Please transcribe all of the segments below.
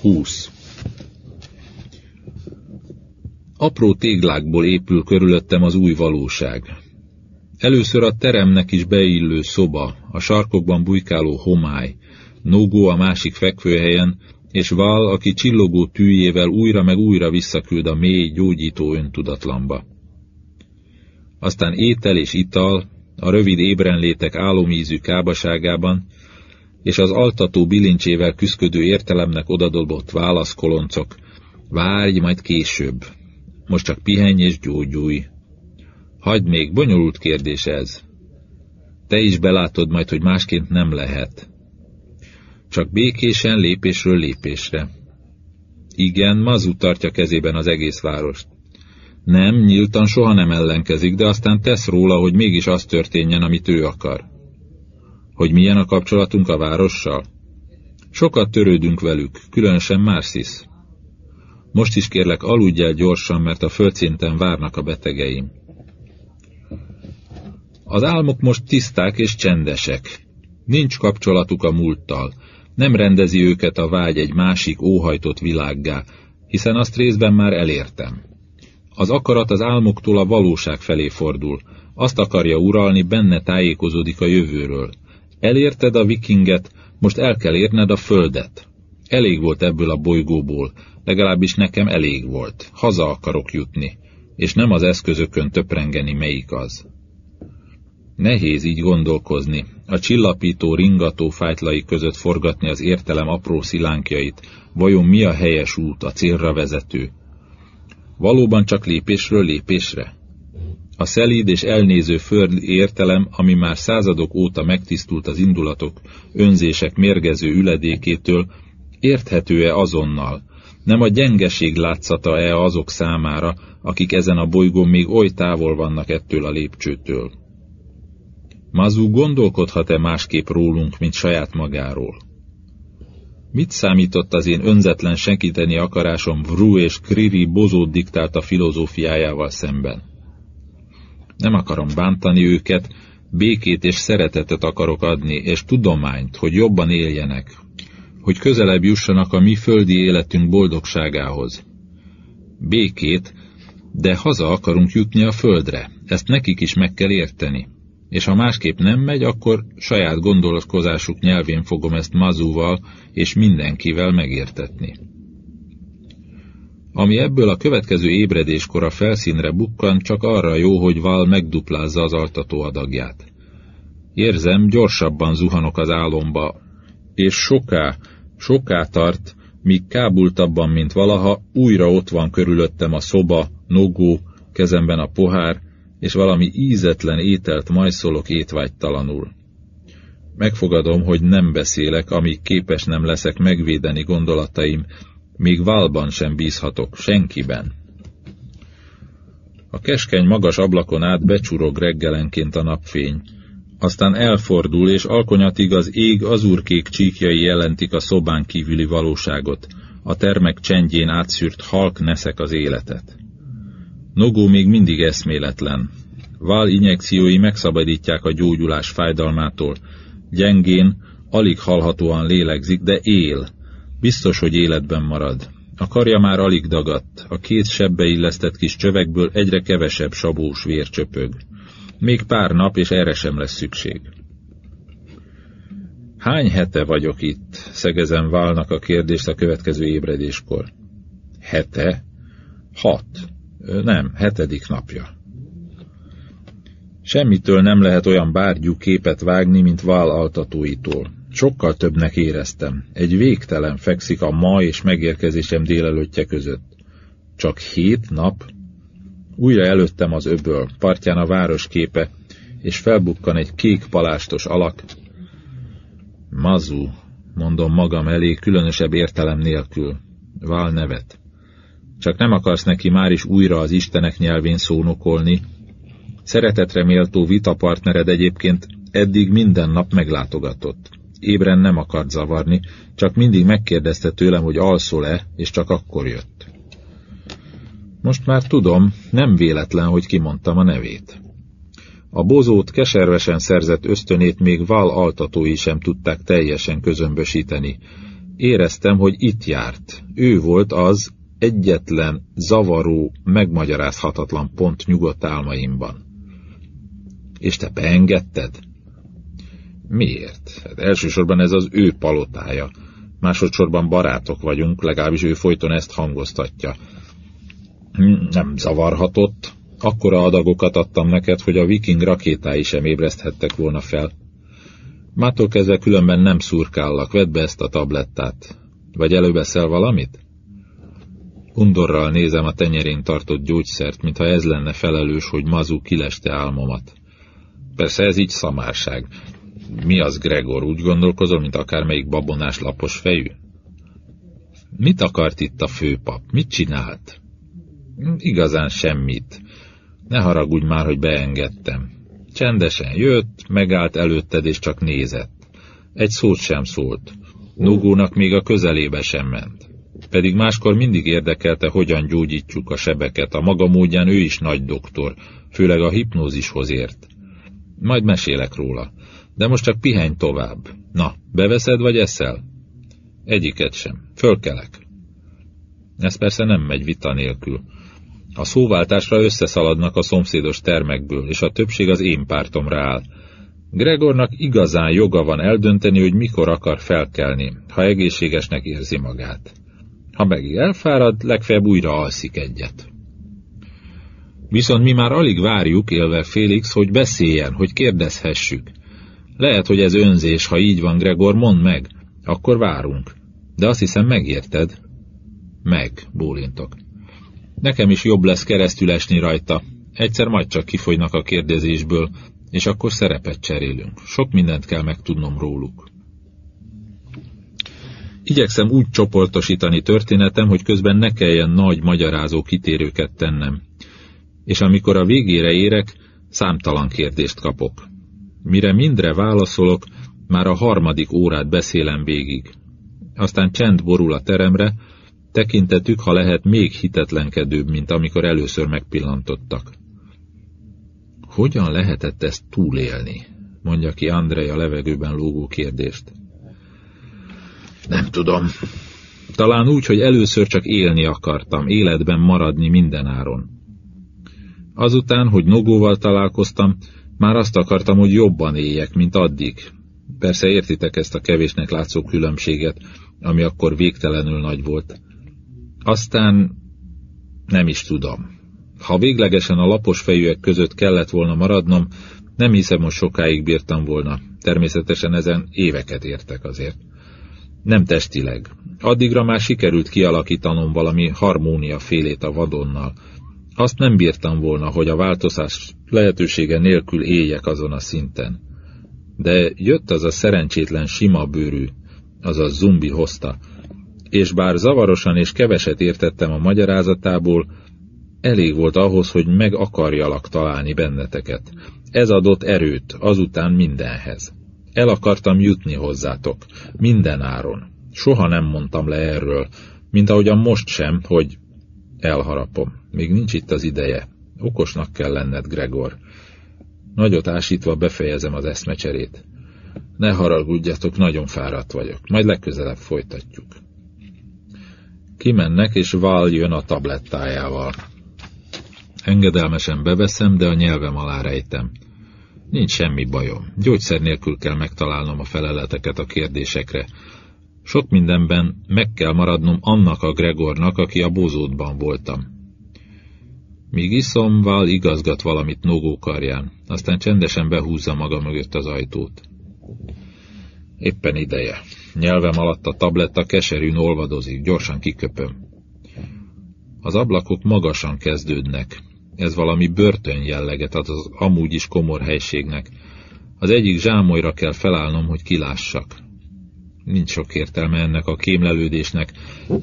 20. Apró téglákból épül körülöttem az új valóság. Először a teremnek is beillő szoba, a sarkokban bujkáló homály, Nógó a másik fekvőhelyen, és Val, aki csillogó tűjével újra meg újra visszaküld a mély, gyógyító öntudatlanba. Aztán étel és ital, a rövid ébrenlétek álomízű kábaságában, és az altató bilincsével küszködő értelemnek odadobott válaszkoloncok, várj majd később, most csak pihenj és gyógyulj. Hagyd még, bonyolult kérdés ez. Te is belátod majd, hogy másként nem lehet. Csak békésen, lépésről lépésre. Igen, Mazu tartja kezében az egész várost. Nem, nyíltan soha nem ellenkezik, de aztán tesz róla, hogy mégis az történjen, amit ő akar. Hogy milyen a kapcsolatunk a várossal? Sokat törődünk velük, különösen Marsis. Most is kérlek, aludj el gyorsan, mert a földszinten várnak a betegeim. Az álmok most tiszták és csendesek. Nincs kapcsolatuk a múlttal. Nem rendezi őket a vágy egy másik óhajtott világgá, hiszen azt részben már elértem. Az akarat az álmoktól a valóság felé fordul. Azt akarja uralni, benne tájékozódik a jövőről. Elérted a vikinget, most el kell érned a földet. Elég volt ebből a bolygóból, legalábbis nekem elég volt. Haza akarok jutni, és nem az eszközökön töprengeni, melyik az. Nehéz így gondolkozni, a csillapító, ringató fájtlai között forgatni az értelem apró szilánkjait, vajon mi a helyes út, a célra vezető. Valóban csak lépésről lépésre? A szelíd és elnéző föld értelem, ami már századok óta megtisztult az indulatok, önzések mérgező üledékétől, érthető-e azonnal? Nem a gyengeség látszata-e azok számára, akik ezen a bolygón még oly távol vannak ettől a lépcsőtől? Mazú gondolkodhat-e másképp rólunk, mint saját magáról? Mit számított az én önzetlen segíteni akarásom Vru és Kriri bozót diktálta filozófiájával szemben? Nem akarom bántani őket, békét és szeretetet akarok adni, és tudományt, hogy jobban éljenek, hogy közelebb jussanak a mi földi életünk boldogságához. Békét, de haza akarunk jutni a földre, ezt nekik is meg kell érteni és ha másképp nem megy, akkor saját gondolkozásuk nyelvén fogom ezt mazúval és mindenkivel megértetni. Ami ebből a következő ébredéskor a felszínre bukkan, csak arra jó, hogy Val megduplázza az altató adagját. Érzem, gyorsabban zuhanok az álomba, és soká, soká tart, míg kábultabban, mint valaha, újra ott van körülöttem a szoba, nogó, kezemben a pohár, és valami ízetlen ételt majszolok étvágytalanul. Megfogadom, hogy nem beszélek, amíg képes nem leszek megvédeni gondolataim, még válban sem bízhatok, senkiben. A keskeny magas ablakon át becsurog reggelenként a napfény, aztán elfordul, és alkonyatig az ég azurkék csíkjai jelentik a szobán kívüli valóságot, a termek csendjén átszűrt halk neszek az életet. Nogó még mindig eszméletlen. Val injekciói megszabadítják a gyógyulás fájdalmától. Gyengén, alig hallhatóan lélegzik, de él. Biztos, hogy életben marad. A karja már alig dagadt, a két sebbe illesztett kis csövekből egyre kevesebb sabós vér csöpög. Még pár nap, és erre sem lesz szükség. Hány hete vagyok itt? Szegezem válnak a kérdést a következő ébredéskor. Hete? Hat. Nem, hetedik napja. Semmitől nem lehet olyan bárgyú képet vágni, mint vál altatóitól. Sokkal többnek éreztem. Egy végtelen fekszik a ma és megérkezésem délelőttje között. Csak hét nap? Újra előttem az öböl, partján a város képe, és felbukkan egy kék palástos alak. Mazu, mondom magam elé, különösebb értelem nélkül. Vál nevet. Csak nem akarsz neki már is újra az Istenek nyelvén szónokolni. Szeretetre méltó vitapartnered egyébként eddig minden nap meglátogatott. Ébren nem akart zavarni, csak mindig megkérdezte tőlem, hogy alszol-e, és csak akkor jött. Most már tudom, nem véletlen, hogy kimondtam a nevét. A bozót keservesen szerzett ösztönét még Val altatói sem tudták teljesen közömbösíteni, Éreztem, hogy itt járt. Ő volt az egyetlen, zavaró, megmagyarázhatatlan pont nyugodt álmaimban. És te beengedted? Miért? Hát elsősorban ez az ő palotája. Másodszorban barátok vagyunk, legalábbis ő folyton ezt hangoztatja. Hm, nem zavarhatott. Akkora adagokat adtam neked, hogy a viking rakétái sem ébreszthettek volna fel. Mától kezdve különben nem szurkállak, vedd be ezt a tablettát. Vagy előbeszel valamit? Undorral nézem a tenyerén tartott gyógyszert, mintha ez lenne felelős, hogy Mazu kileste álmomat. Persze ez így szamárság. Mi az, Gregor, úgy gondolkozol, mint akármelyik babonás lapos fejű? Mit akart itt a főpap? Mit csinált? Igazán semmit. Ne haragudj már, hogy beengedtem. Csendesen jött, megállt előtted, és csak nézett. Egy szót sem szólt. Nugónak még a közelébe sem ment. Pedig máskor mindig érdekelte, hogyan gyógyítjuk a sebeket, a maga módján ő is nagy doktor, főleg a hipnózishoz ért. Majd mesélek róla. De most csak pihenj tovább. Na, beveszed vagy eszel? Egyiket sem. Fölkelek. Ez persze nem megy vita nélkül. A szóváltásra összeszaladnak a szomszédos termekből, és a többség az én pártomra áll. Gregornak igazán joga van eldönteni, hogy mikor akar felkelni, ha egészségesnek érzi magát. Ha meg elfárad, legfeljebb újra alszik egyet. Viszont mi már alig várjuk, élve Félix, hogy beszéljen, hogy kérdezhessük. Lehet, hogy ez önzés, ha így van, Gregor, mondd meg. Akkor várunk. De azt hiszem megérted. Meg, bólintok. Nekem is jobb lesz keresztül esni rajta. Egyszer majd csak kifogynak a kérdezésből, és akkor szerepet cserélünk. Sok mindent kell megtudnom róluk. Igyekszem úgy csoportosítani történetem, hogy közben ne kelljen nagy magyarázó kitérőket tennem. És amikor a végére érek, számtalan kérdést kapok. Mire mindre válaszolok, már a harmadik órát beszélem végig. Aztán csend borul a teremre, tekintetük, ha lehet, még hitetlenkedőbb, mint amikor először megpillantottak. Hogyan lehetett ezt túlélni? mondja ki Andrej a levegőben lógó kérdést. Nem tudom. Talán úgy, hogy először csak élni akartam, életben maradni mindenáron. Azután, hogy Nogóval találkoztam, már azt akartam, hogy jobban éljek, mint addig. Persze értitek ezt a kevésnek látszó különbséget, ami akkor végtelenül nagy volt. Aztán nem is tudom. Ha véglegesen a lapos fejűek között kellett volna maradnom, nem hiszem, hogy sokáig bírtam volna. Természetesen ezen éveket értek azért. Nem testileg. Addigra már sikerült kialakítanom valami harmónia félét a vadonnal. Azt nem bírtam volna, hogy a változás lehetősége nélkül éljek azon a szinten. De jött az a szerencsétlen sima bőrű, az a zumbi hozta, és bár zavarosan és keveset értettem a magyarázatából, elég volt ahhoz, hogy meg akarjalak találni benneteket. Ez adott erőt azután mindenhez. El akartam jutni hozzátok, minden áron. Soha nem mondtam le erről, mint ahogyan most sem, hogy elharapom. Még nincs itt az ideje. Okosnak kell lenned, Gregor. Nagyot ásítva befejezem az eszmecserét. Ne haragudjatok, nagyon fáradt vagyok. Majd legközelebb folytatjuk. Kimennek, és Val jön a tablettájával. Engedelmesen beveszem, de a nyelvem alá rejtem. Nincs semmi bajom. Gyógyszer nélkül kell megtalálnom a feleleteket a kérdésekre. Sok mindenben meg kell maradnom annak a Gregornak, aki a bózódban voltam. Míg iszom, Val igazgat valamit Nogó karján, aztán csendesen behúzza maga mögött az ajtót. Éppen ideje. Nyelvem alatt a tabletta keserűn olvadozik, gyorsan kiköpöm. Az ablakok magasan kezdődnek. Ez valami börtön jelleget ad az amúgy is komor helységnek. Az egyik zsámolyra kell felállnom, hogy kilássak. Nincs sok értelme ennek a kémlelődésnek.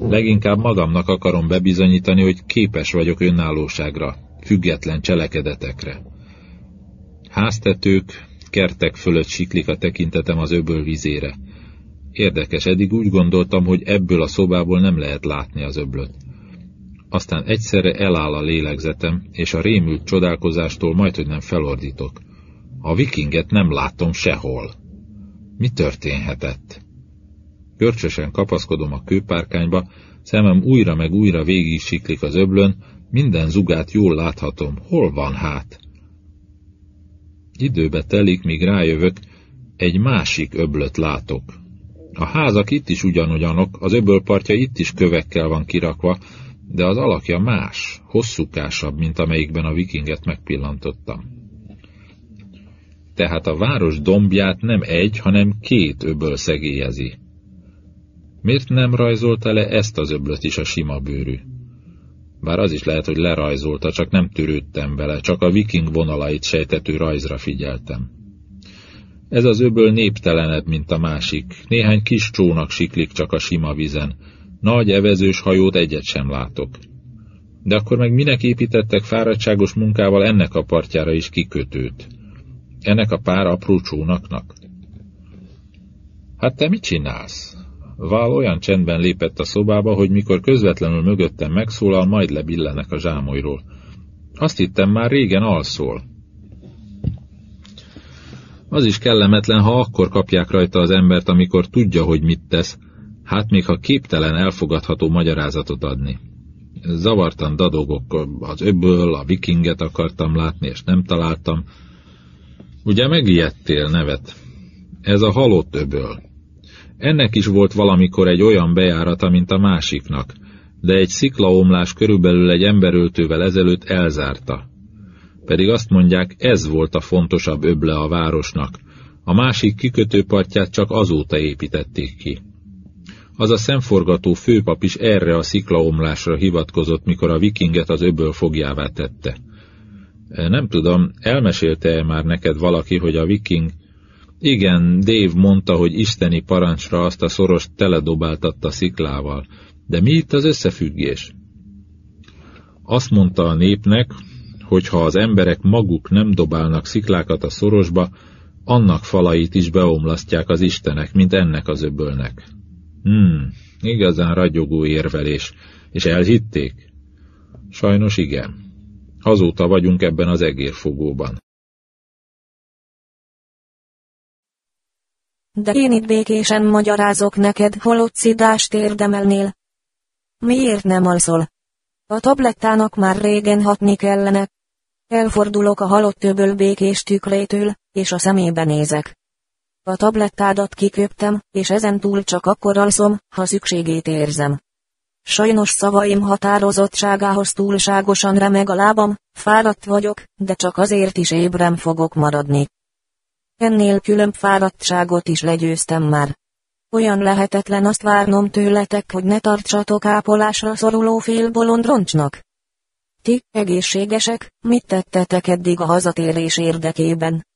Leginkább magamnak akarom bebizonyítani, hogy képes vagyok önállóságra, független cselekedetekre. Háztetők, kertek fölött siklik a tekintetem az öböl vizére. Érdekes, eddig úgy gondoltam, hogy ebből a szobából nem lehet látni az öblöt. Aztán egyszerre eláll a lélegzetem, és a rémült csodálkozástól majdhogy nem felordítok. A vikinget nem látom sehol. Mi történhetett? Görcsösen kapaszkodom a kőpárkányba, szemem újra meg újra végig siklik az öblön, minden zugát jól láthatom. Hol van hát? Időbe telik, míg rájövök, egy másik öblöt látok. A házak itt is ugyanolyanok, az öbölpartja itt is kövekkel van kirakva, de az alakja más, hosszúkásabb, mint amelyikben a vikinget megpillantottam. Tehát a város dombját nem egy, hanem két öböl szegélyezi. Miért nem rajzolta le ezt az öblöt is a sima bőrű? Bár az is lehet, hogy lerajzolta, csak nem törődtem vele, csak a viking vonalait sejtető rajzra figyeltem. Ez az öböl néptelenebb, mint a másik. Néhány kis csónak siklik csak a sima vizen. Nagy evezős hajót egyet sem látok. De akkor meg minek építettek fáradtságos munkával ennek a partjára is kikötőt? Ennek a pár apró csónaknak? Hát te mit csinálsz? Val olyan csendben lépett a szobába, hogy mikor közvetlenül mögöttem megszólal, majd lebillenek a zsámolyról. Azt hittem, már régen alszol. Az is kellemetlen, ha akkor kapják rajta az embert, amikor tudja, hogy mit tesz, hát még ha képtelen elfogadható magyarázatot adni. Zavartan dadogok, az öbből, a vikinget akartam látni, és nem találtam. Ugye megijedtél, nevet? Ez a halott öböl. Ennek is volt valamikor egy olyan bejárata, mint a másiknak, de egy sziklaomlás körülbelül egy emberöltővel ezelőtt elzárta. Pedig azt mondják, ez volt a fontosabb öble a városnak. A másik kikötőpartját csak azóta építették ki. Az a szemforgató főpap is erre a sziklaomlásra hivatkozott, mikor a vikinget az öböl fogjává tette. Nem tudom, elmesélte-e már neked valaki, hogy a viking igen, Dave mondta, hogy isteni parancsra azt a szoros teledobáltatta sziklával. De mi itt az összefüggés? Azt mondta a népnek, hogy ha az emberek maguk nem dobálnak sziklákat a szorosba, annak falait is beomlasztják az istenek, mint ennek az öbölnek. Hmm, igazán ragyogó érvelés. És elhitték? Sajnos igen. Azóta vagyunk ebben az egérfogóban. De én itt békésen magyarázok neked, holott szidást érdemelnél. Miért nem alszol? A tablettának már régen hatni kellene. Elfordulok a halott többől békés tükrétől, és a szemébe nézek. A tablettádat kiköptem, és ezen túl csak akkor alszom, ha szükségét érzem. Sajnos szavaim határozottságához túlságosan remeg a lábam, fáradt vagyok, de csak azért is ébrem fogok maradni. Ennél különb fáradtságot is legyőztem már. Olyan lehetetlen azt várnom tőletek, hogy ne tartsatok ápolásra szoruló félbolond roncsnak. Ti, egészségesek, mit tettetek eddig a hazatérés érdekében?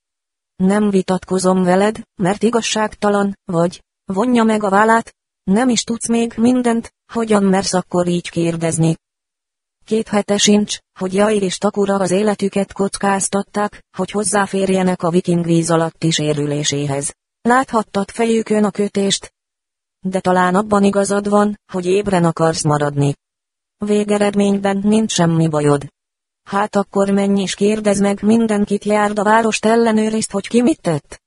Nem vitatkozom veled, mert igazságtalan, vagy, vonja meg a vállát, nem is tudsz még mindent, hogyan mersz akkor így kérdezni. Két hete sincs, hogy Jai és Takura az életüket kockáztatták, hogy hozzáférjenek a viking víz alatti sérüléséhez. Láthattad fejükön a kötést? De talán abban igazad van, hogy ébren akarsz maradni. Végeredményben nincs semmi bajod. Hát akkor menj és kérdezd meg mindenkit járd a várost ellenőrizt, hogy ki mit tett.